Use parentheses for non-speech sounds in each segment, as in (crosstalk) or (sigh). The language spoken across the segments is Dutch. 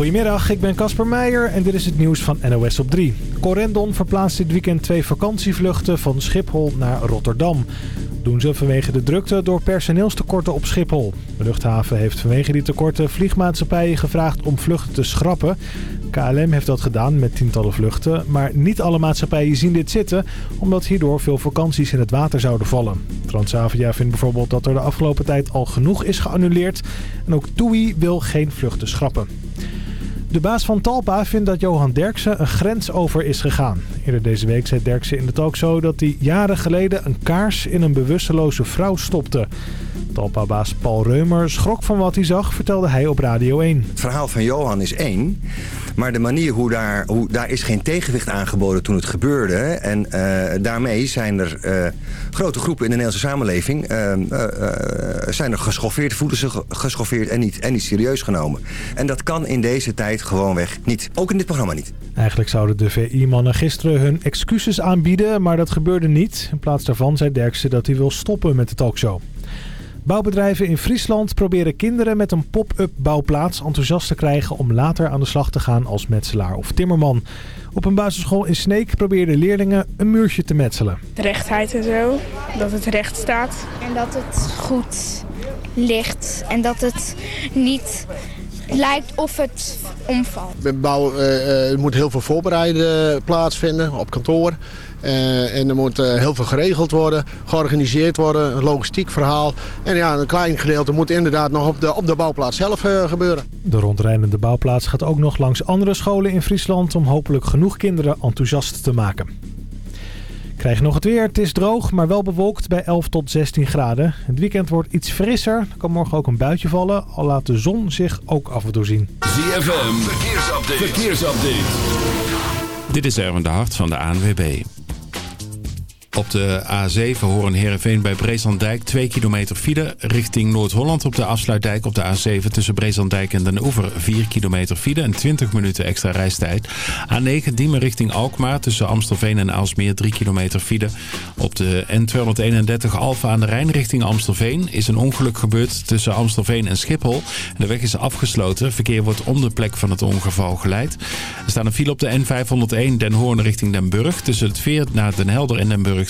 Goedemiddag, ik ben Casper Meijer en dit is het nieuws van NOS op 3. Corendon verplaatst dit weekend twee vakantievluchten van Schiphol naar Rotterdam. Doen ze vanwege de drukte door personeelstekorten op Schiphol. De luchthaven heeft vanwege die tekorten vliegmaatschappijen gevraagd om vluchten te schrappen. KLM heeft dat gedaan met tientallen vluchten, maar niet alle maatschappijen zien dit zitten... omdat hierdoor veel vakanties in het water zouden vallen. Transavia vindt bijvoorbeeld dat er de afgelopen tijd al genoeg is geannuleerd... en ook TUI wil geen vluchten schrappen. De baas van Talpa vindt dat Johan Derksen een grens over is gegaan. Eerder deze week zei Derksen in de talkshow dat hij jaren geleden een kaars in een bewusteloze vrouw stopte. Talpa-baas Paul Reumer schrok van wat hij zag, vertelde hij op Radio 1. Het verhaal van Johan is één. Maar de manier hoe daar, hoe, daar is geen tegenwicht aangeboden toen het gebeurde. En uh, daarmee zijn er uh, grote groepen in de Nederlandse samenleving... Uh, zijn er geschoffeerd, voelen zich geschoffeerd en niet, en niet serieus genomen. En dat kan in deze tijd gewoonweg niet. Ook in dit programma niet. Eigenlijk zouden de VI-mannen gisteren hun excuses aanbieden, maar dat gebeurde niet. In plaats daarvan zei Derksen dat hij wil stoppen met de talkshow. Bouwbedrijven in Friesland proberen kinderen met een pop-up bouwplaats enthousiast te krijgen om later aan de slag te gaan als metselaar of timmerman. Op een basisschool in Sneek probeerden leerlingen een muurtje te metselen. Rechtheid en zo, dat het recht staat. En dat het goed ligt en dat het niet lijkt of het omvalt. Bij bouw uh, moet heel veel voorbereiden plaatsvinden op kantoor. Uh, en er moet uh, heel veel geregeld worden, georganiseerd worden, een logistiek verhaal. En ja, een klein gedeelte moet inderdaad nog op de, op de bouwplaats zelf uh, gebeuren. De rondrijdende bouwplaats gaat ook nog langs andere scholen in Friesland... om hopelijk genoeg kinderen enthousiast te maken. Krijg nog het weer. Het is droog, maar wel bewolkt bij 11 tot 16 graden. Het weekend wordt iets frisser. Er kan morgen ook een buitje vallen, al laat de zon zich ook af en toe zien. ZFM, verkeersupdate. verkeersupdate. Dit is Erwin de Hart van de ANWB. Op de A7 horen Herenveen bij Breeslanddijk 2 kilometer file. Richting Noord-Holland op de afsluitdijk op de A7 tussen Breeslanddijk en Den Oever 4 kilometer file en 20 minuten extra reistijd. A9 Diemen richting Alkmaar tussen Amstelveen en Aalsmeer 3 kilometer file. Op de N231 Alfa aan de Rijn richting Amstelveen is een ongeluk gebeurd tussen Amstelveen en Schiphol. De weg is afgesloten. Verkeer wordt om de plek van het ongeval geleid. Er staat een file op de N501 Den Hoorn richting Den Burg tussen het Veer naar Den Helder en Den Burg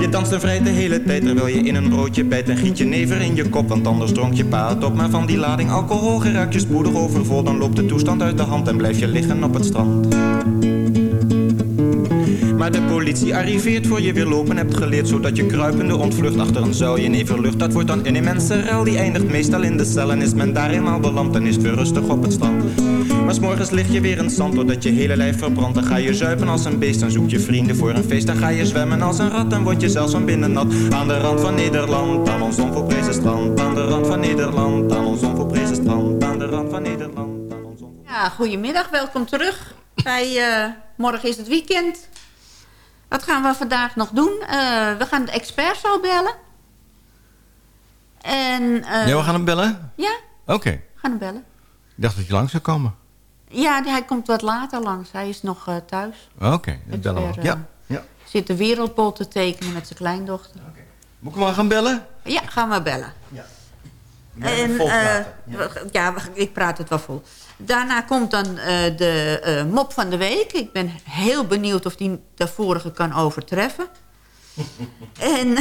Je danst en vrij de hele tijd terwijl je in een broodje bijt. En giet je never in je kop, want anders dronk je pa het op. Maar van die lading alcohol geraakt je spoedig overvol. Dan loopt de toestand uit de hand en blijf je liggen op het strand. De politie arriveert voor je weer lopen hebt geleerd Zodat je kruipende ontvlucht achter een zuilje neverlucht Dat wordt dan een immense rel, die eindigt meestal in de cel En is men daar eenmaal beland, dan is het weer rustig op het strand. Maar s'morgens lig je weer in zand, doordat je hele lijf verbrandt. Dan ga je zuipen als een beest, dan zoek je vrienden voor een feest. Dan ga je zwemmen als een rat, dan word je zelfs van binnen nat. Aan de rand van Nederland, aan ons onvolprezen strand. Aan de rand van Nederland, aan ons onvolprezen strand. Aan de rand van Nederland, aan ons onvolprezen Ja, goedemiddag, welkom terug bij uh, Morgen is het weekend wat gaan we vandaag nog doen? Uh, we gaan de expert zo bellen. En, uh, ja, we gaan hem bellen? Ja. Oké. Okay. We gaan hem bellen. Ik dacht dat je langs zou komen. Ja, hij komt wat later langs. Hij is nog uh, thuis. Oké, okay, dan bellen we. Ja. ja. Zit de wereldbol te tekenen met zijn kleindochter. Okay. Moet ik hem maar gaan bellen? Ja, gaan we bellen. Ja. En, ja. ja, ik praat het wel vol. Daarna komt dan uh, de uh, mop van de week. Ik ben heel benieuwd of die de vorige kan overtreffen. (laughs) en (laughs)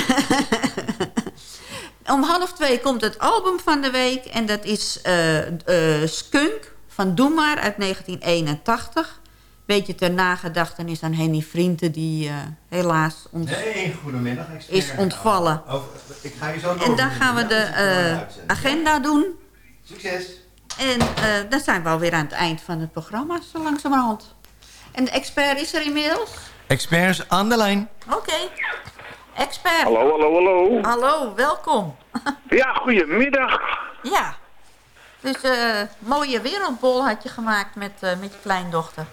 om half twee komt het album van de week. En dat is uh, Skunk van Doe Maar uit 1981. Beetje ter nagedachtenis aan Henny Vrienden... die helaas ons hey, goedemiddag, is ontvallen. Oh, ik ga je zo en dan gaan we de agenda doen. Succes! En uh, dan zijn we alweer aan het eind van het programma, zo langzamerhand. En de expert is er inmiddels? Experts aan de lijn. Oké. Okay. Expert. Hallo, hallo, hallo. Hallo, welkom. ja, goedemiddag. Ja. Dus uh, mooie wereldbol had je gemaakt met, uh, met je kleindochter.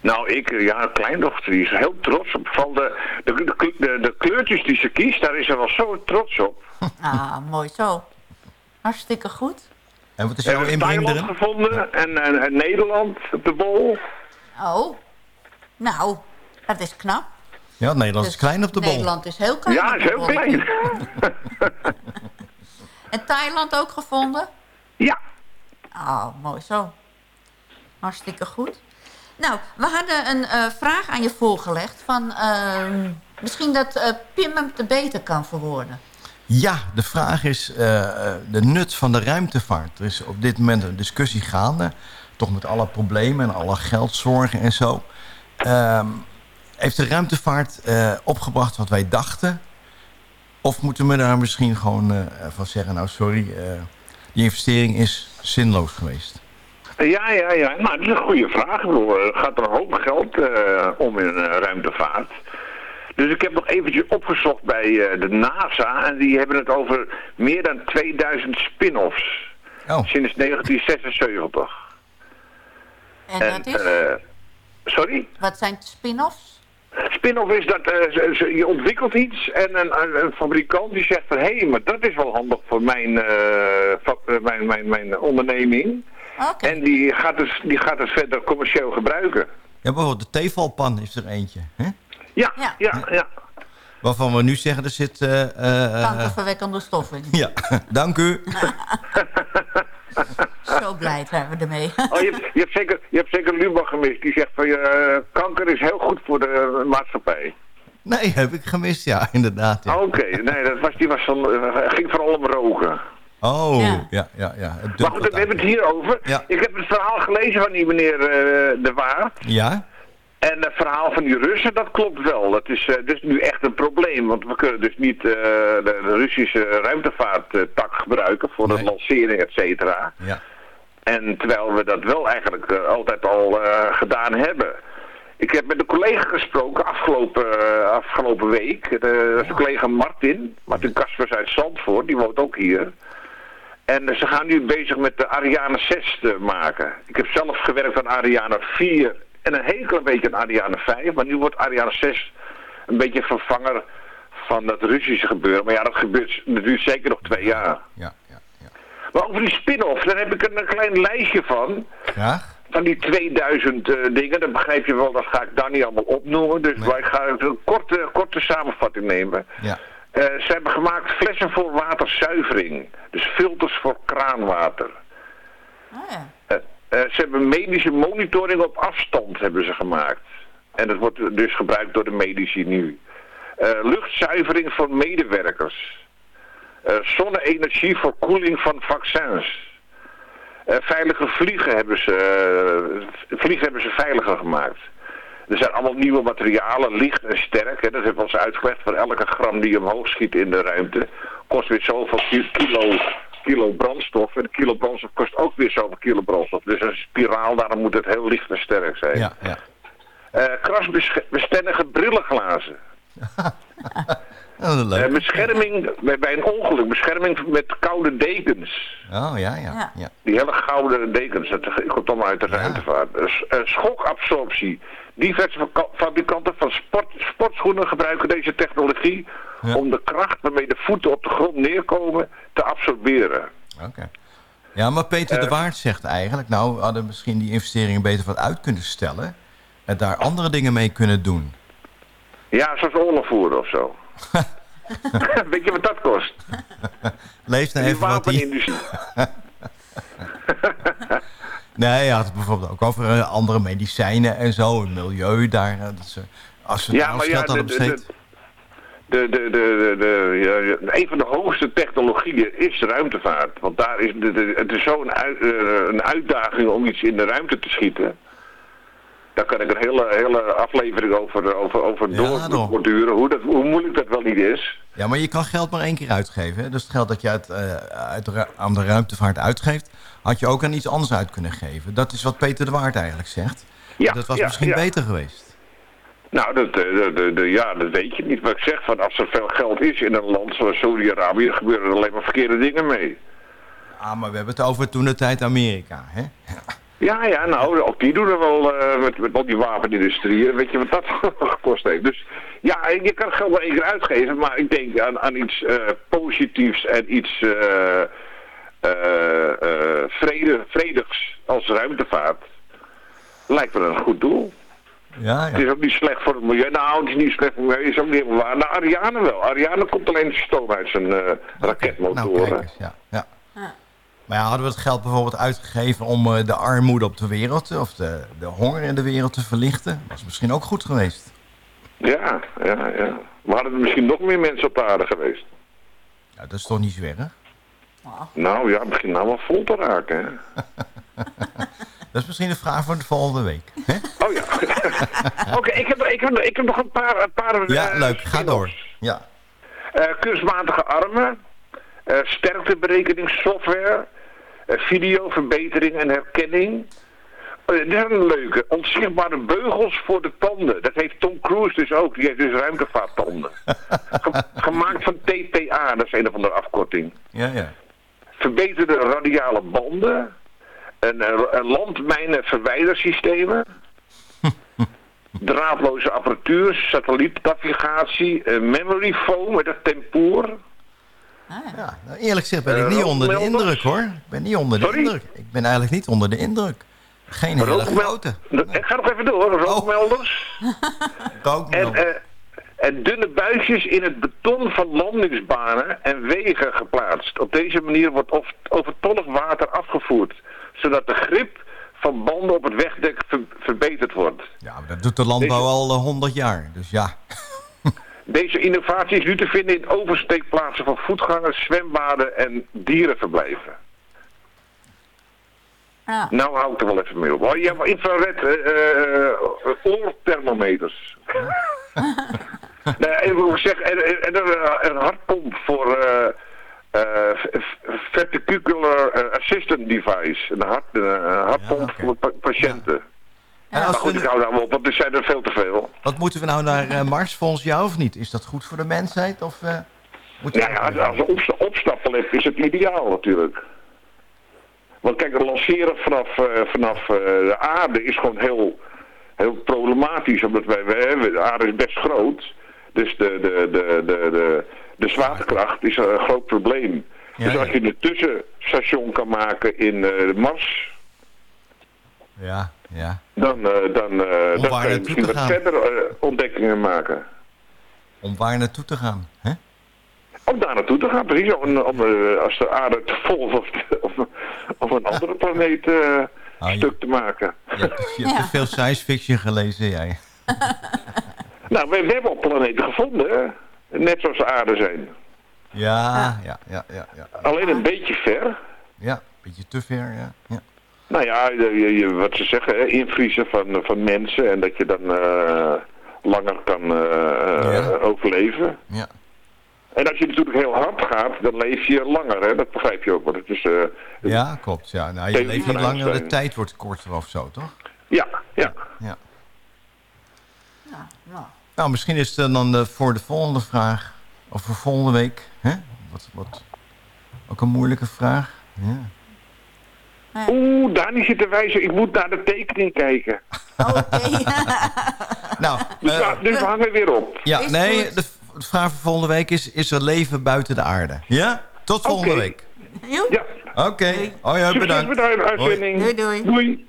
Nou, ik, ja, kleindochter, die is heel trots op. Van de, de, de, de, de kleurtjes die ze kiest, daar is ze wel zo trots op. ah, mooi zo. Hartstikke goed. En wat is jouw inbreng Thailand gevonden en, en, en, Nederland op de bol. Oh, nou, dat is knap. Ja, Nederland dus is klein op de bol. Nederland is heel klein Ja, is heel klein. (laughs) en Thailand ook gevonden? Ja. Oh, mooi zo. Hartstikke goed. Nou, we hadden een uh, vraag aan je voorgelegd van... Uh, misschien dat uh, Pim hem te beter kan verwoorden. Ja, de vraag is uh, de nut van de ruimtevaart. Er is op dit moment een discussie gaande. Toch met alle problemen en alle geldzorgen en zo. Uh, heeft de ruimtevaart uh, opgebracht wat wij dachten? Of moeten we daar misschien gewoon van zeggen... nou sorry, die investering is zinloos geweest? Ja, ja, ja. Nou, dat is een goede vraag. Er gaat er een hoop geld om in ruimtevaart. Dus ik heb nog eventjes opgezocht bij uh, de NASA en die hebben het over meer dan 2000 spin-offs. Oh. Sinds 1976. En, en dat is? Uh, sorry? Wat zijn spin-offs? Spin-off is dat uh, je ontwikkelt iets en een, fabrikant die zegt van... hé, hey, maar dat is wel handig voor mijn, mijn, mijn, mijn onderneming. Okay. En die gaat, het, die gaat het verder commercieel gebruiken. Ja, bijvoorbeeld de tevalpan is er eentje, hè? Ja, ja, ja. ja. Waarvan we nu zeggen, er zit... Uh, uh, Kankerverwekkende stoffen. Ja, dank u. (laughs) Zo blij zijn we ermee. (laughs) oh, je, hebt, je, hebt zeker, je hebt zeker Lubach gemist. Die zegt van, uh, kanker is heel goed voor de maatschappij. Nee, heb ik gemist, ja, inderdaad. Ja. Oké, okay. nee, dat was, die was van, ging vooral om roken. Oh, ja, ja, ja. ja. Maar goed, we hebben het hier over. Ja. Ik heb het verhaal gelezen van die meneer De Waard. Ja? En het verhaal van die Russen, dat klopt wel. Dat is, uh, is nu echt een probleem. Want we kunnen dus niet uh, de, Russische ruimtevaarttak gebruiken voor nee. de lancering, et cetera. Ja. En terwijl we dat wel eigenlijk uh, altijd al gedaan hebben. Ik heb met een collega gesproken afgelopen, afgelopen week. De collega Martin. Martin Kaspers uit Zandvoort, die woont ook hier. En ze gaan nu bezig met de Ariane 6 te maken. Ik heb zelf gewerkt aan Ariane 4 en een heel klein beetje aan Ariane 5. Maar nu wordt Ariane 6 een beetje vervanger van dat Russische gebeuren. Maar ja, dat gebeurt, dat duurt zeker nog twee jaar. Ja, ja, ja. Maar over die spin-off, daar heb ik een, een klein lijstje van. Ja? Van die 2000 eh, dingen, dan begrijp je wel, dat ga ik daar niet allemaal opnoemen. Dus wij gaan een korte, korte samenvatting nemen. Ja. Eh, ze hebben gemaakt flessen voor waterzuivering. Dus filters voor kraanwater. Eh, eh, ze hebben medische monitoring op afstand hebben ze gemaakt. En dat wordt dus gebruikt door de medici nu. Eh, luchtzuivering voor medewerkers. Eh, zonne-energie voor koeling van vaccins. Veilige vliegen hebben ze, vliegen hebben ze veiliger gemaakt. Er zijn allemaal nieuwe materialen, licht en sterk. Hè. Dat hebben we ons uitgelegd. Voor elke gram die omhoog schiet in de ruimte... kost weer zoveel ki- kilo, kilo brandstof. En een kilo brandstof kost ook weer zoveel kilo brandstof. Dus een spiraal, daarom moet het heel licht en sterk zijn. Ja, ja. Eh, krasbestendige brillenglazen. (laughs) Oh, leuk. Eh, bescherming bij, bij een ongeluk. Bescherming met koude dekens. Oh, ja, ja. ja. Die hele gouden dekens, dat komt allemaal uit de ruimtevaart. Eh, s- eh, schokabsorptie. Diverse fabrikanten van sport, sportschoenen gebruiken deze technologie om de kracht waarmee de voeten op de grond neerkomen te absorberen. Oké. Ja, maar Peter de Waard zegt eigenlijk... nou, we hadden misschien die investeringen beter wat uit kunnen stellen... en daar andere dingen mee kunnen doen. Ja, zoals oorlog voeren of zo. (laughs) Weet je wat dat kost? Lees nou even wat die... (laughs) Nee, je had het bijvoorbeeld ook over eh, andere medicijnen en zo. Het milieu daar. eh, Dat ze, als ze Ja, ja, maar ja, geld hadden de- de-. De, de, de, ja, een van de hoogste technologieën is ruimtevaart. Want daar is de, de- het is zo'n uit, eh, een uitdaging om iets in de ruimte te schieten. Daar kan ik een hele, hele aflevering over, over, over borduren. Hoe, dat, hoe moeilijk dat wel niet is. Ja, maar je kan geld maar één keer uitgeven. Hè? Dus het geld dat je uit, eh, uit aan de ruimtevaart uitgeeft... had je ook aan iets anders uit kunnen geven. Dat is wat Peter de Waard eigenlijk zegt. Ja, dat was ja, misschien ja. beter geweest. Nou, dat, eh, de, de- ja, dat weet je niet. Wat ik zeg, van als er veel geld is in een land zoals Saudi-Arabië... gebeuren er alleen maar verkeerde dingen mee. Ah, maar we hebben het over toen de tijd Amerika. Hè? (laughs) Ja, ja, nou, ook die doen er wel eh, met, met al die wapenindustrie. Weet je wat dat (laughs) gekost heeft? Dus ja, je kan geld wel één keer uitgeven, maar ik denk aan, aan iets eh, positiefs en iets eh, eh, eh, vrede, vredigs als ruimtevaart. Lijkt me een goed doel. Ja, Het is ook niet slecht voor het milieu. Nou, het is niet slecht voor het milieu, is ook niet helemaal waar. Nou, Ariane wel. Ariane komt alleen stoom uit zijn eh Nou, raketmotoren. kijk eens, ja. ja. Maar ja, hadden we het geld bijvoorbeeld uitgegeven om eh, de armoede op de wereld... te- of de, de honger in de wereld te verlichten? was misschien ook goed geweest. Ja, ja, ja. We hadden er misschien nog meer mensen op de aarde geweest. Ja, dat is toch niet zo erg? Nou ja, het begint nou wel vol te raken, hè. (laughs) Dat is misschien een vraag voor de volgende week. Hè? Oh ja. (laughs) Oké, ik, heb, ik, heb, ik heb nog een paar... Een paar Ja, eh, leuk. Ga door. Ja. eh, kunstmatige armen. eh sterkteberekeningssoftware. Eh, videoverbetering en herkenning. Eh, dit is een leuke. Onzichtbare beugels voor de tanden. Dat heeft Tom Cruise dus ook. Die heeft dus ruimtevaarttanden. (laughs) Ge- gemaakt van TPA. Dat is een of andere afkorting. Ja, ja. verbeterde radiale banden, een, een landmijnenverwijdersystemen, (laughs) draadloze apparatuur, satellietnavigatie, memory foam met het tempoor. Ja. Nou, eerlijk gezegd ben ik Eh, niet onder de indruk, hoor. Ik ben niet onder de Sorry? indruk. Ik ben eigenlijk niet onder de indruk. Geen hele grote. Ik ga nog even door, rookmelders. (laughs) En, eh, en dunne buisjes in het beton van landingsbanen en wegen geplaatst. Op deze manier wordt of- overtollig water afgevoerd, zodat de grip van banden op het wegdek ver- verbeterd wordt. Ja, maar dat doet de landbouw al eh, 100 jaar. Dus ja. Deze innovatie is nu te vinden in oversteekplaatsen van voetgangers, zwembaden en dierenverblijven. Ja. Nou hou ik er wel even mee op. Oh, ja, maar infrared eh, eh, oorthermometers. (laughs) nee, ik wil zeggen, en, en een, hartpomp voor ventricular eh, assistant device. Een, hart, een hartpomp voor pa- patiënten. En maar goed, we- ik hou daar op, want er zijn er veel te veel. Wat moeten we nou naar eh, Mars volgens jou of niet? Is dat goed voor de mensheid? Of, eh, moeten we Ja, ja, als een opsta opstappenlift is het ideaal natuurlijk. Want kijk, lanceren vanaf, eh, vanaf de aarde is gewoon heel, heel problematisch. Omdat wij, wij, de aarde is best groot. Dus de, de, de, de, de, de zwaartekracht is een groot probleem. dus als je een tussenstation kan maken in Mars, Ja, ja. dan, eh, dan, eh, Om dan waar kan je naartoe misschien te wat gaan. verder eh, ontdekkingen maken. Om waar naartoe te gaan. Hè? Om daar naartoe te gaan, precies. Om, om, eh, als de aarde te vol of, (laughs) of, of een andere planeet eh, Ah, je, stuk te maken. je hebt, je hebt te veel science fiction gelezen, jij. (laughs) Nou, we, we hebben al planeten gevonden, hè? net zoals de aarde zijn. Ja, ja, ja, ja. Ja, Alleen een beetje ver. ja beetje te ver, ja. ja. Nou ja, je, je- wat ze zeggen, hè, invriezen van, van mensen en dat je dan eh, langer kan eh, Ja. overleven. Ja. En als je natuurlijk heel hard gaat, dan leef je langer, hè? dat begrijp je ook. Want het is, eh, Ja, klopt. Ja. Nou, je leeft niet langer, de tijd wordt korter of zo, toch? ja, ja. Ja. Ja, nou. Nou, misschien is het dan de, voor de volgende vraag, of voor volgende week, hè? Wat, wat, ook een moeilijke vraag. Ja. Oeh, Dani zit te wijzen, ik moet naar de tekening kijken. (laughs) Nou, Dus, eh, we- dus we hangen weer op. ja, Is nee, goed. de, vraag voor volgende week is, is er leven buiten de aarde? Ja? Tot volgende Oké. week. Ja, Oké. Hoi, hoi, succes bedankt. met de uitzending. Doei, doei. Doei.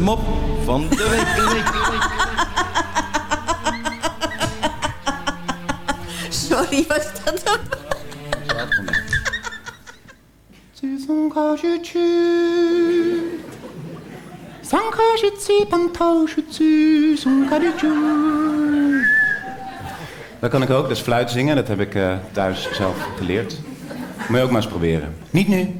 mop van de week. Sorry, was dat dan? Dat kan ik ook, dus fluit zingen. Dat heb ik eh, thuis zelf geleerd. Moet je ook maar eens proberen. Niet nu.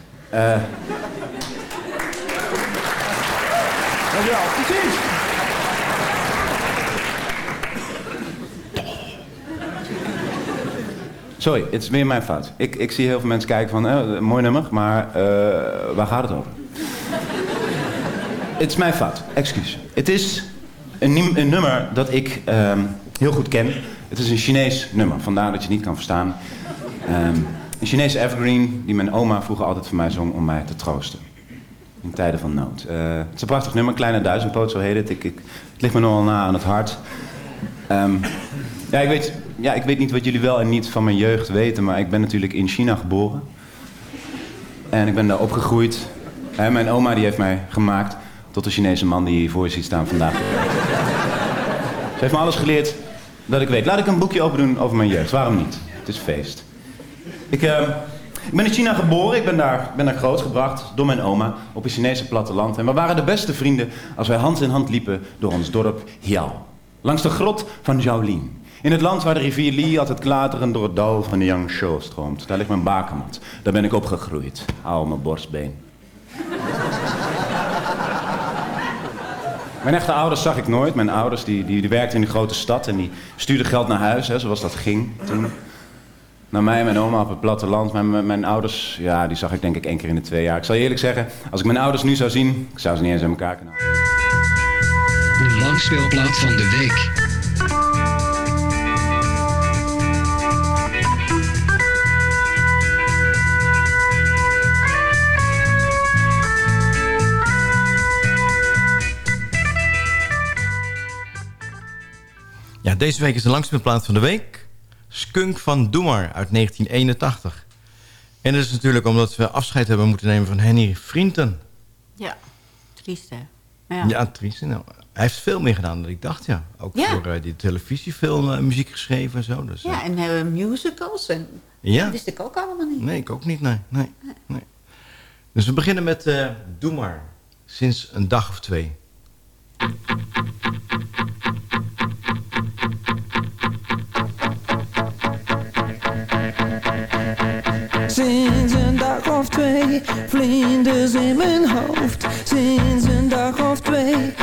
Eh Dankjewel, precies. sorry, het is weer mijn fout. Ik, ik zie heel veel mensen kijken van, eh, mooi nummer, maar eh, waar gaat het over? het is mijn fout, excuus. Het is een, een nummer dat ik ehm, heel goed ken. Het is een Chinees nummer, vandaar dat je het niet kan verstaan. Ehm, een Chinese evergreen die mijn oma vroeger altijd voor mij zong om mij te troosten. In tijden van nood. Eh, het is een prachtig nummer, Kleine Duizendpoot, zo heet het. Ik, ik, het ligt me nogal na aan het hart. Ehm, ja, ik weet, ja, ik weet niet wat jullie wel en niet van mijn jeugd weten, maar ik ben natuurlijk in China geboren. En ik ben daar opgegroeid. Mijn oma die heeft mij gemaakt tot de Chinese man die je voor je ziet staan vandaag. Ze heeft me alles geleerd dat ik weet. Laat ik een boekje open doen over mijn jeugd. Waarom niet? Het is feest. Ik, eh, ik ben in China geboren. Ik ben daar, ben daar grootgebracht door mijn oma op een Chinese platteland. En we waren de beste vrienden als wij hand in hand liepen door ons dorp Hiao. Langs de grot van Shaolin. In het land waar de rivier Li altijd klaterend door het dal van de Yangshuo stroomt. Daar ligt mijn bakermat. Daar ben ik opgegroeid. Hou mijn borstbeen. Mijn echte ouders zag ik nooit. Mijn ouders die, die, die werkten in de grote stad en die stuurden geld naar huis, hè, zoals dat ging toen. Naar mij en mijn oma op het platteland. Mijn, mijn, mijn ouders, ja, die zag ik denk ik één keer in de twee jaar. Ik zal je eerlijk zeggen, als ik mijn ouders nu zou zien, ik zou ze niet eens aan elkaar kunnen houden. De langspeelplaat van de week. Ja, deze week is de langspeelplaat van de week. Skunk van Doemar uit 1981. En dat is natuurlijk omdat we afscheid hebben moeten nemen van Henny Vrienden. Ja, triest hè. Ja, Ja. triest. Nou, hij heeft veel meer gedaan dan ik dacht, ja. Ook Ja. voor eh, die televisiefilm eh, muziek geschreven en zo. Dus, eh, Ja, en eh, musicals. En, Ja. Dat wist ik ook allemaal niet. Nee, ik ook niet, nee. nee, nee. Dus we beginnen met eh Doe maar. Sinds een dag of twee. Sinds een dag of twee, vlinders in mijn hoofd. Sinds een dag of twee,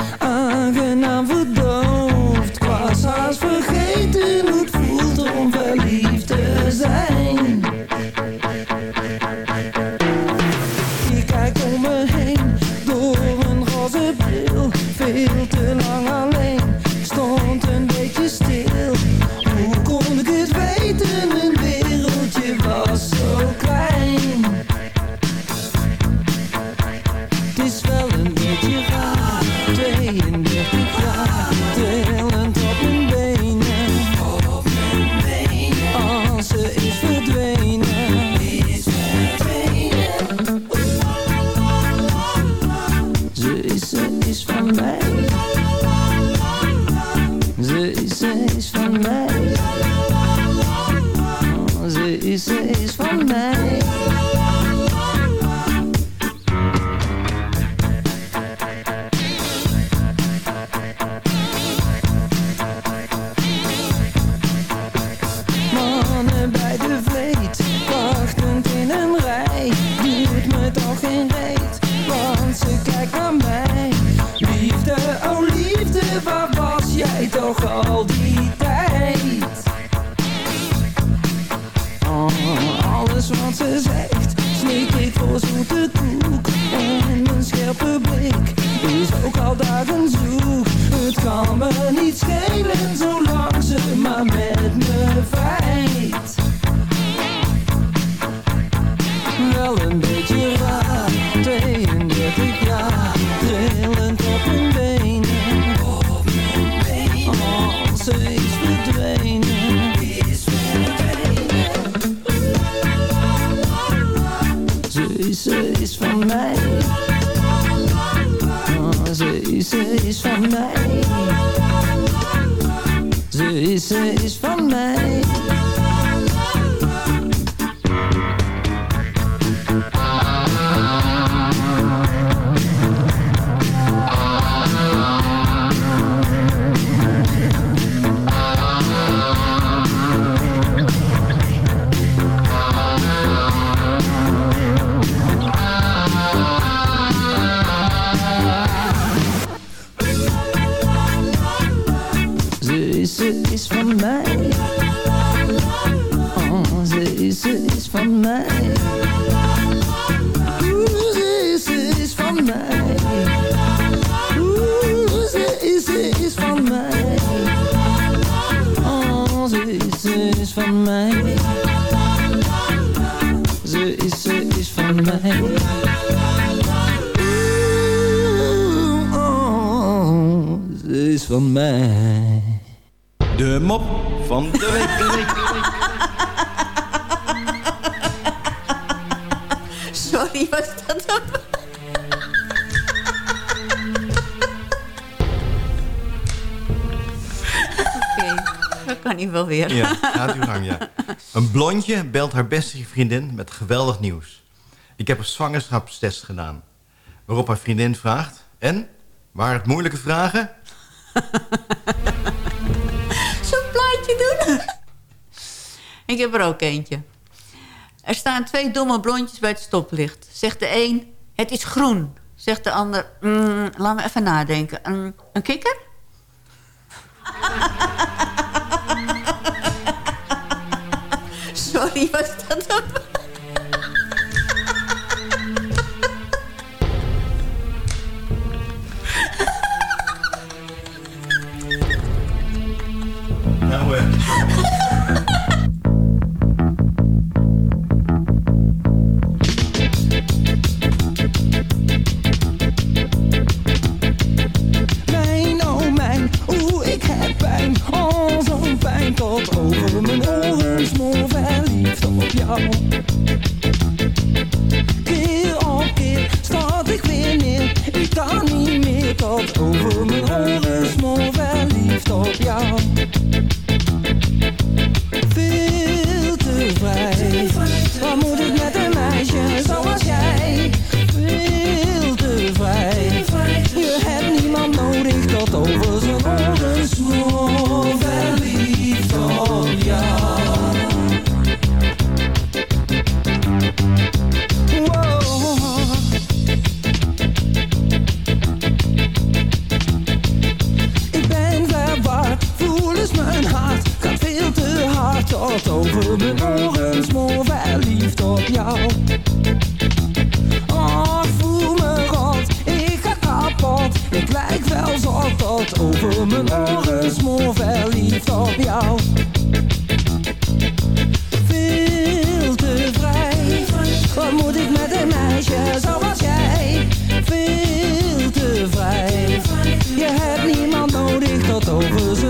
mij. Oh, ze is, ze is van mij. Ze is, ze is van mij. De mop van de week. (laughs) Sorry, was dat dan? Oké, dat kan hij wel weer. Ja, gaat uw gang, ja. Een blondje belt haar beste vriendin met geweldig nieuws. Ik heb een zwangerschapstest gedaan. Waarop haar vriendin vraagt... En? Waren het moeilijke vragen? (laughs) Zo'n plaatje doen. (laughs) ik heb er ook eentje. Er staan twee domme blondjes bij het stoplicht. Zegt de een, het is groen. Zegt de ander, mm, laat me even nadenken. Een kikker? (laughs) Sorry, was dat een... Mijn, oh mijn, oeh, ik heb pijn. Al zo'n pijn tot over mijn oren. en verliefd op jou. Keer op keer staat ik weer neer. Ik kan niet meer tot over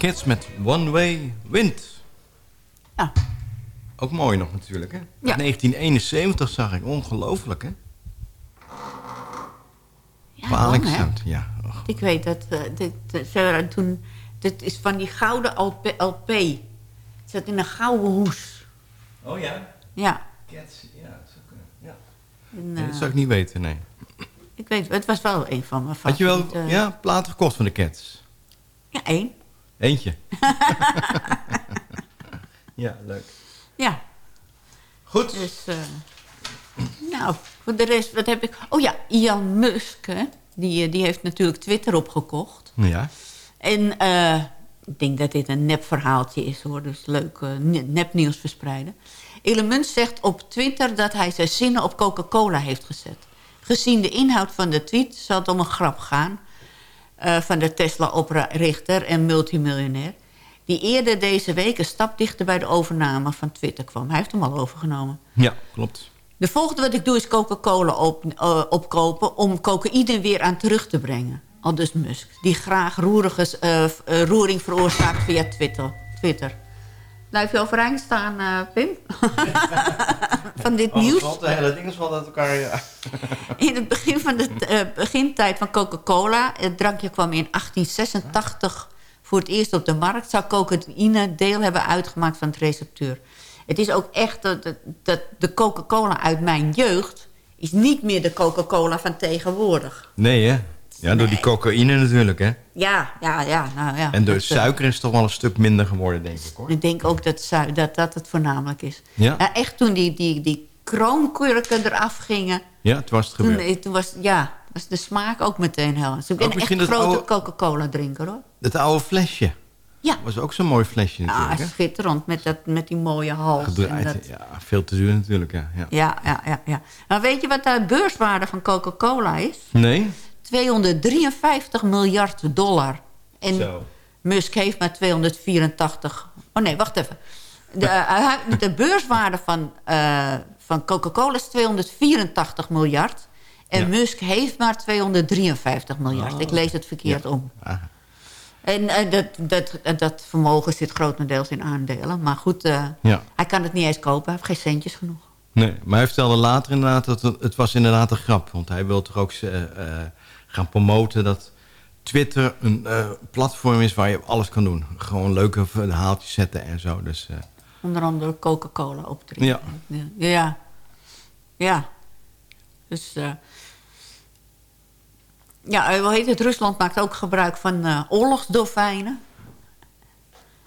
de Kids met One Way Wind. Ja. Ook mooi nog natuurlijk, hè? 1971 zag ik. Ongelooflijk, hè? Ja, lang, hè? ja. Ik weet dat eh, dit, eh, ze toen, dit is van die gouden LP. LP. Het zat in een gouden hoes. Oh ja? Ja. Cats, ja, dat zou kunnen. Ja. En, dat eh, zou ik niet weten, nee. Ik weet, het was wel een van mijn Had je wel ja, platen gekocht van de Cats? Ja, één. Eentje. (laughs) ja, leuk. Ja. Goed. Dus, eh, nou, voor de rest, wat heb ik... Oh ja, Ian Musk, hè? Die, eh, die heeft natuurlijk Twitter opgekocht. Ja. En eh, ik denk dat dit een nepverhaaltje is, hoor. Dus leuk eh, ne- nepnieuws verspreiden. Elon Musk zegt op Twitter dat hij zijn zinnen op Coca-Cola heeft gezet. Gezien de inhoud van de tweet zal het om een grap gaan... eh, van de Tesla-oprichter en multimiljonair... die eerder deze week een stap dichter bij de overname van Twitter kwam. Hij heeft hem al overgenomen. Ja, klopt. De volgende wat ik doe is Coca-Cola op, eh, opkopen... om cocaïne weer aan terug te brengen. Al dus Musk. Die graag roerige, eh, roering veroorzaakt via Twitter. Twitter. Blijf je overeind staan, eh, Pim? (laughs) van dit nieuws? de hele dingen valt uit elkaar, ja. (laughs) In het begin van de eh, begintijd van Coca-Cola... het drankje kwam in 1886 voor het eerst op de markt... zou cocaïne deel hebben uitgemaakt van het receptuur. Het is ook echt dat, dat- dat de Coca-Cola uit mijn jeugd... is niet meer de Coca-Cola van tegenwoordig. Nee, hè? Ja, door die cocaïne natuurlijk, hè? Ja, ja, ja. Nou, ja en door eh, suiker is het toch wel een stuk minder geworden, denk ik, hoor. Ik denk ook dat dat, dat het voornamelijk is. Ja? Nou, echt toen die, die, die kroonkurken eraf gingen... Ja, het was het gebeurd. Toen, toen was, ja, was de smaak ook meteen hel. Dus ik ben Ook echt een grote oude- Coca-Cola drinker hoor. Het oude flesje. Ja. Was ook zo'n mooi flesje Ja, natuurlijk, hè? schitterend met, dat, met die mooie hals. en dat- ja. Veel te duur natuurlijk, ja. ja. ja, ja, ja, ja. Maar weet je wat de beurswaarde van Coca-Cola is? Nee? 253 miljard dollar. En Zo. Musk heeft maar 284... Oh nee, wacht even. De, eh, de beurswaarde van, eh, van Coca-Cola is 284 miljard. En Ja. Musk heeft maar 253 miljard. Oh. Ik lees het verkeerd Ja. om. Ah. En eh, dat, dat, dat vermogen zit grotendeels in aandelen. Maar goed, Ja. hij kan het niet eens kopen. Hij heeft geen centjes genoeg. Nee, maar hij vertelde later inderdaad dat het, het was inderdaad een grap. Want hij wil toch ook gaan promoten dat Twitter een eh, platform is waar je alles kan doen. Gewoon leuke verhaaltjes zetten en zo. Dus eh, Onder andere Coca-Cola opdrinken. ja. Ja. Ja. ja. Dus... eh, ja, hoe heet het? Rusland maakt ook gebruik van oorlogsdolfijnen.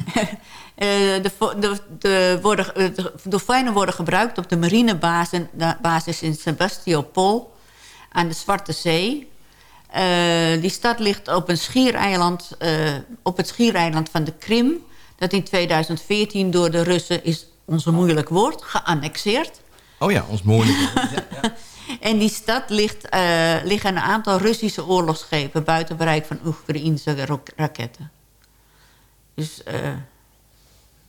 (laughs) De, de, de, worden, de dolfijnen worden gebruikt op de marinebasis basis in Sebastopol aan de Zwarte Zee. Eh, die stad ligt op, een schiereiland, eh, op het schiereiland van de Krim... dat in 2014 door de Russen, is onze moeilijk woord, geannexeerd. Oh ja, ons moeilijk. (laughs) En die stad ligt, eh, liggen een aantal Russische oorlogsschepen... buiten bereik van Oekraïnse raketten. Dus, eh,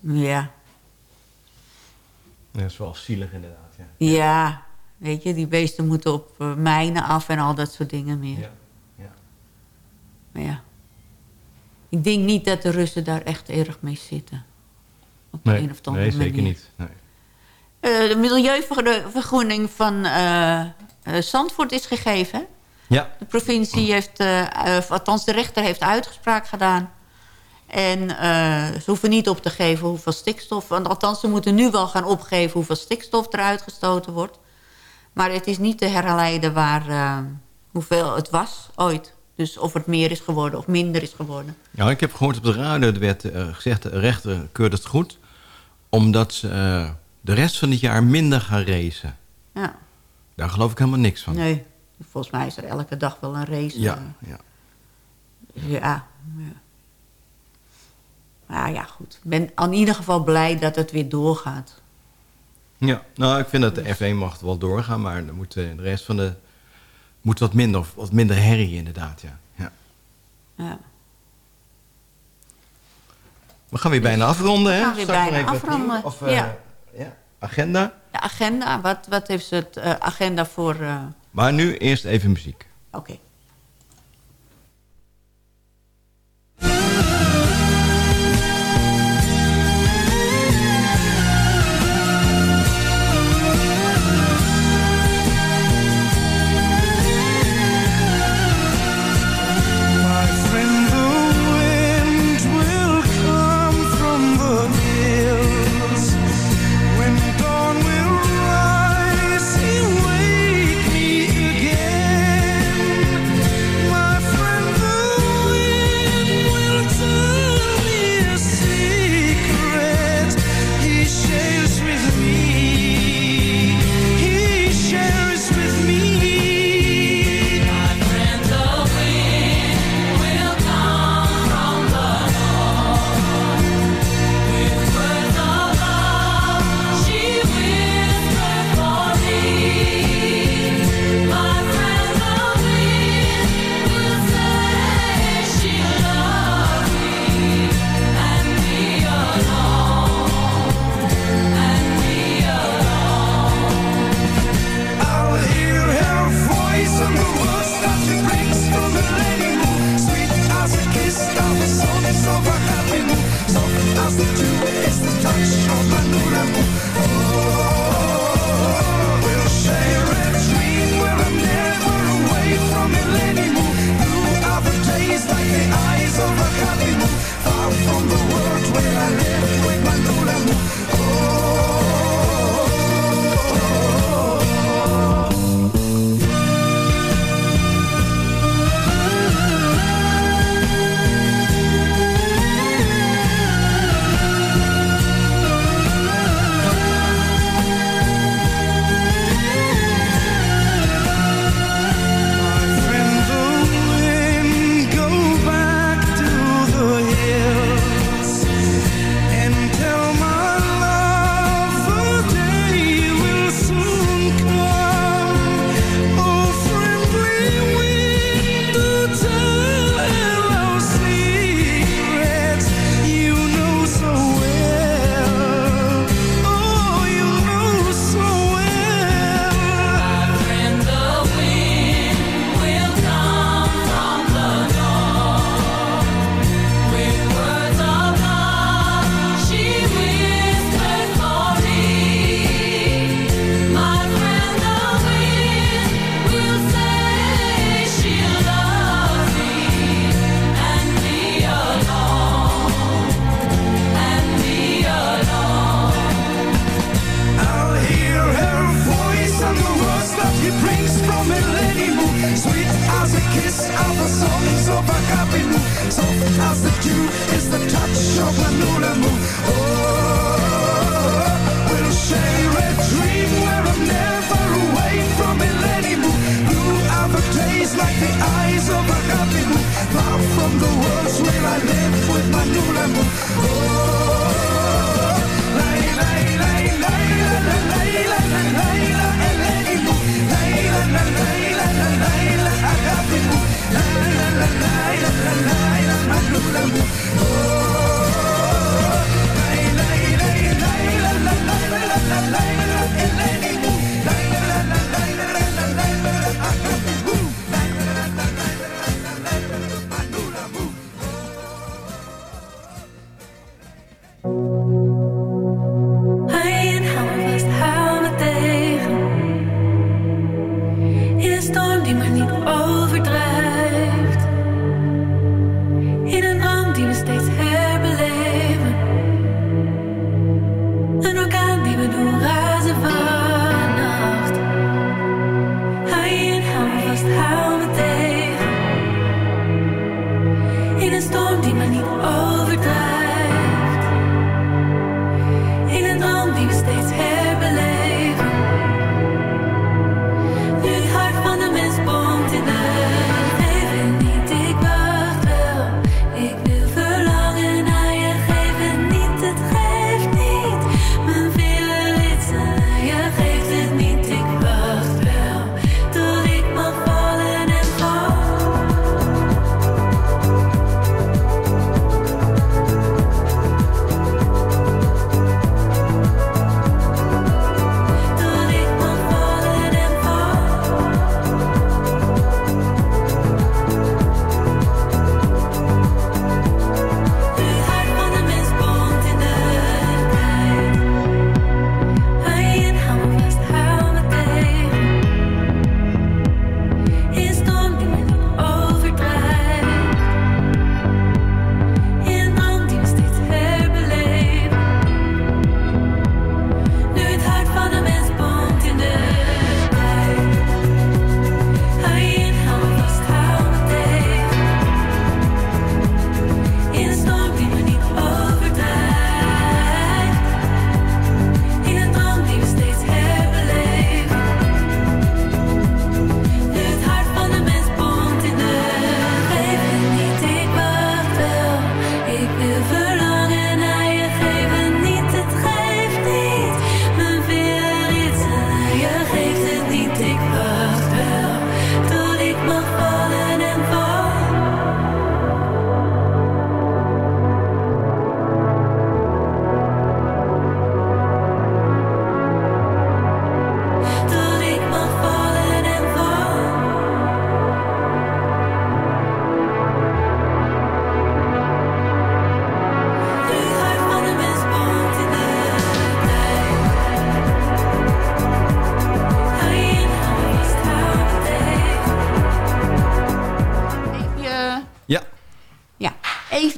ja. Dat is wel zielig inderdaad, ja. Ja, weet je, die beesten moeten op mijnen af... en al dat soort dingen meer. Ja. Maar ja. Ik denk niet dat de Russen daar echt erg mee zitten. Op de Nee, een of andere nee zeker niet. Nee. Eh, de milieuvergunning van eh, eh, Zandvoort is gegeven. hè? Ja. De provincie heeft, eh, eh, althans de rechter heeft uitspraak gedaan. En eh, ze hoeven niet op te geven hoeveel stikstof... Want althans, ze moeten nu wel gaan opgeven hoeveel stikstof er uitgestoten wordt. Maar het is niet te herleiden waar, eh, hoeveel het was ooit. Dus of het meer is geworden of minder is geworden. Ja, ik heb gehoord op de radio, er werd eh, gezegd, de rechter keurt het goed. Omdat ze eh, de rest van het jaar minder gaan racen. Ja. Daar geloof ik helemaal niks van. Nee, volgens mij is er elke dag wel een race. Ja, eh. ja. Ja, ja. Maar ja, goed. Ik ben in ieder geval blij dat het weer doorgaat. Ja, nou, ik vind dat de F1 mag wel doorgaan, maar dan moet de rest van de... moet wat minder, of wat minder herrie inderdaad, ja. ja. Ja. We gaan weer bijna afronden, hè? We gaan weer bijna afronden. Of, eh, ja. ja. Agenda. De agenda, wat, wat heeft ze het eh, agenda voor... eh, Maar nu eerst even muziek. Oké.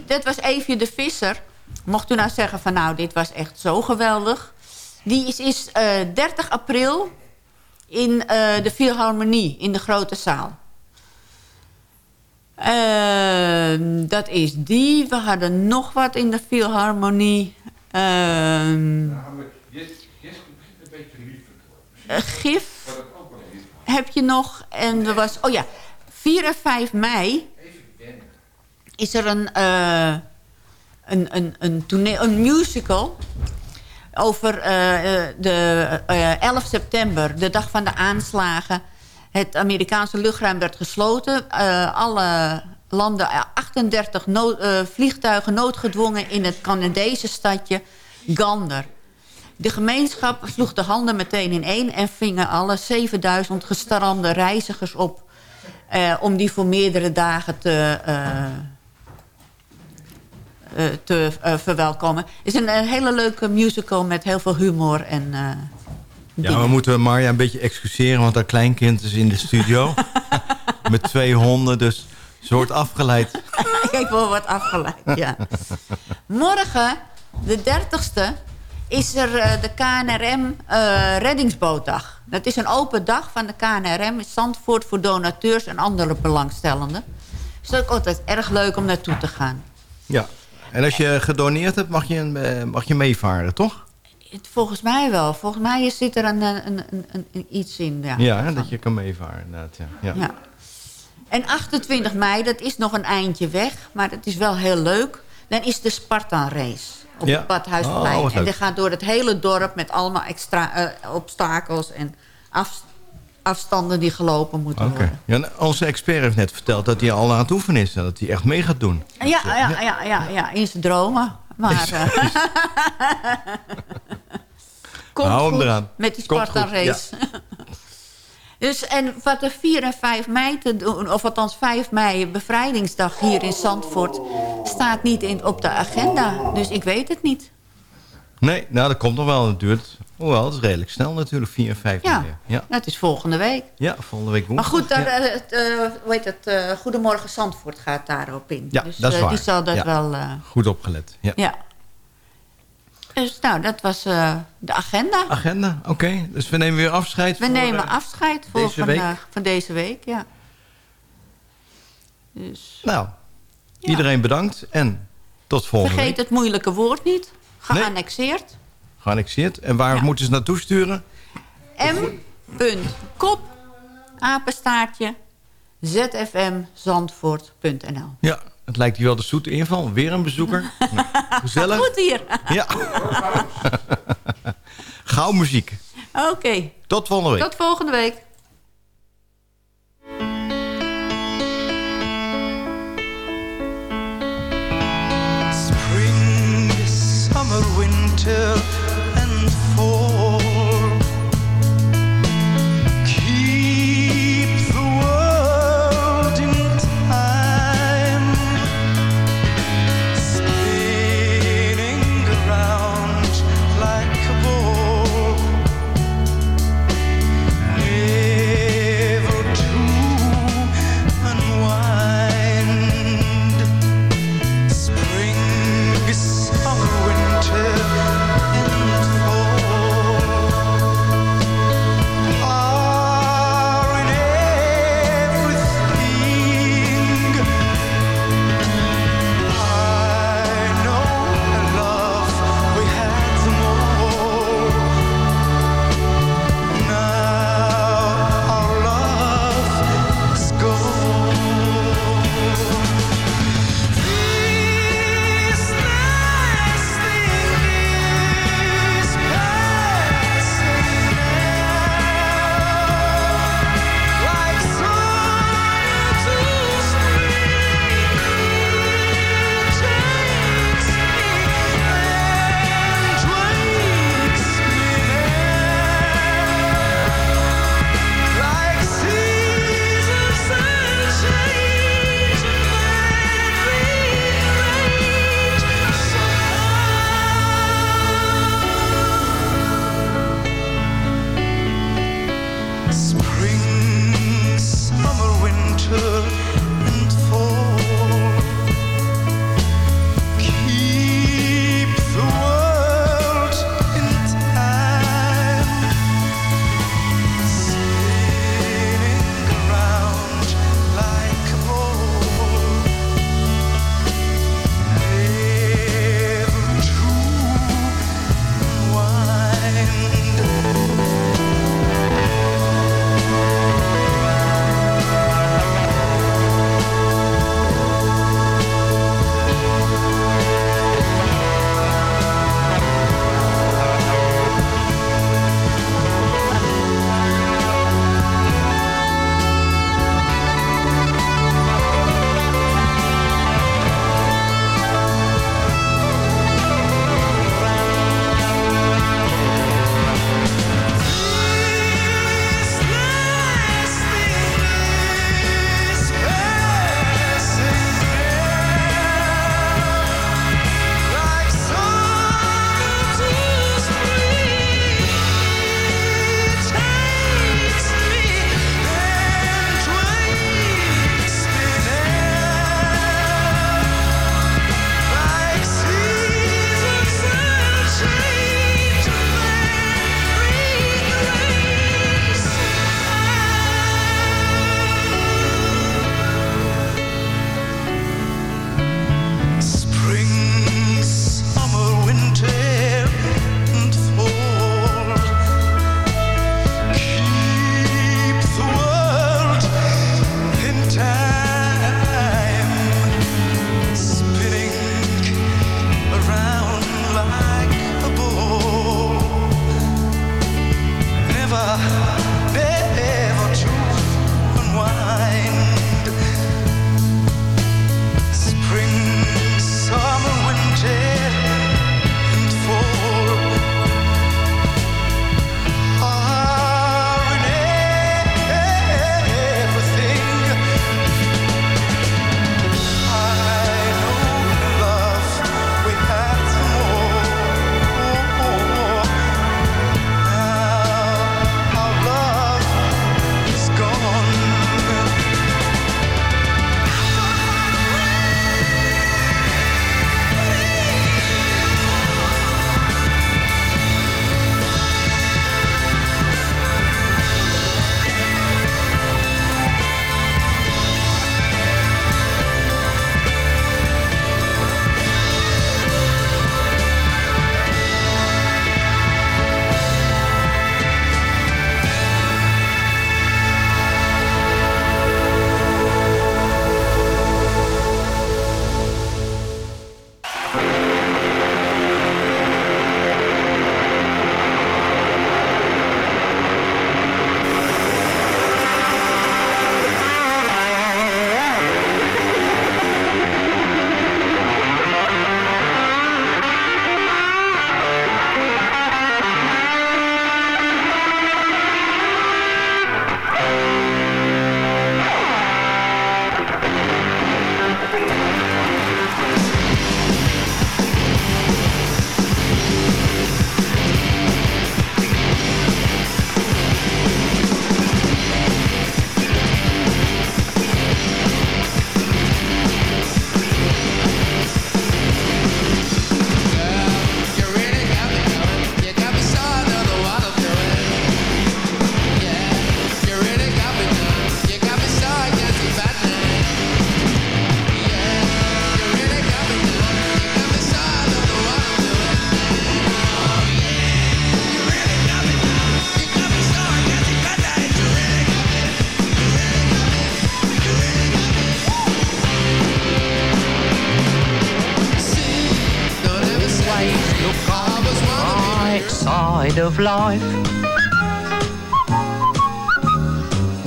Dat was Eefje de Visser. Mocht u nou zeggen van nou, dit was echt zo geweldig. Die is, is eh, 30 april in eh, de Philharmonie in de grote zaal. Ehm, dat is die. We hadden nog wat in de Philharmonie. Ehm, eh, gif heb je nog. En er was... Oh ja, 4 en 5 mei is er een, eh, een, een, een, toneel, een musical over eh, eh, de eh, 11 september, de dag van de aanslagen. Het Amerikaanse luchtruim werd gesloten. Eh, alle landen, eh, 38 nood- eh, vliegtuigen noodgedwongen in het Canadese stadje Gander. De gemeenschap sloeg de handen meteen in één... en vingen alle 7000 gestrande reizigers op... eh, om die voor meerdere dagen te, eh, eh, te eh, verwelkomen. Het is een, eh, hele leuke musical met heel veel humor en... eh, Ja, we moeten Marja een beetje excuseren, want haar kleinkind is in de studio. (laughs) met twee honden, dus ze wordt afgeleid. (laughs) Ik wat afgeleid, ja. Morgen, de 30ste, is er eh, de KNRM eh, reddingsbootdag. Dat is een open dag van de KNRM in Zandvoort voor donateurs en andere belangstellenden. Dus dat is ook altijd erg leuk om naartoe te gaan. Ja. En als je gedoneerd hebt, mag je, een, eh, mag je meevaren, toch? Volgens mij wel. Volgens mij zit er een, een, een, een, iets in. Ja, Ja, dat je kan meevaren, inderdaad. Ja. Ja. Ja. En 28 mei, dat is nog een eindje weg, maar het is wel heel leuk. Dan is de Spartan race op Ja. het Badhuisplein. Oh, en die gaat door het hele dorp met allemaal extra eh, obstakels en af, afstanden die gelopen moeten worden. Ja, onze expert heeft net verteld dat hij al aan het oefenen is. En dat hij echt mee gaat doen. Ja, ja, ja, ja, ja, in zijn dromen. Maar eh, (laughs) komt Hou hem goed eraan. met die Spartan ja. race. (laughs) Dus en wat er 4 en 5 mei te doen, of althans 5 mei, bevrijdingsdag hier in Zandvoort, staat niet in, op de agenda. Dus ik weet het niet. Nee, nou dat komt nog wel. Het duurt, hoewel, het is redelijk snel natuurlijk, 4 en 5 Ja. Ja. het is volgende week. ja, volgende week Maar woensdag. goed, daar, ja. eh, het, eh, hoe heet het? eh, Goedemorgen Zandvoort gaat daarop in. Ja, dus dat is waar. die zal dat Ja. wel... Goed opgelet. Ja. ja. Dus nou, dat was de agenda. Agenda, oké. Dus we nemen weer afscheid We voor, nemen afscheid voor deze week. van deze week. Ja. Dus Nou, iedereen bedankt en tot volgende vergeet week. het moeilijke woord niet. Geannexeerd. Geannexeerd. En waar moeten ze naartoe sturen? m.kop apenstaartje zfmzandvoort.nl Ja, het lijkt hier wel de zoete inval. Weer een bezoeker. (laughs) Nou, Gezellig. Goed hier. Ja. (laughs) Gauw muziek. Oké. Tot volgende week. Tot volgende week. till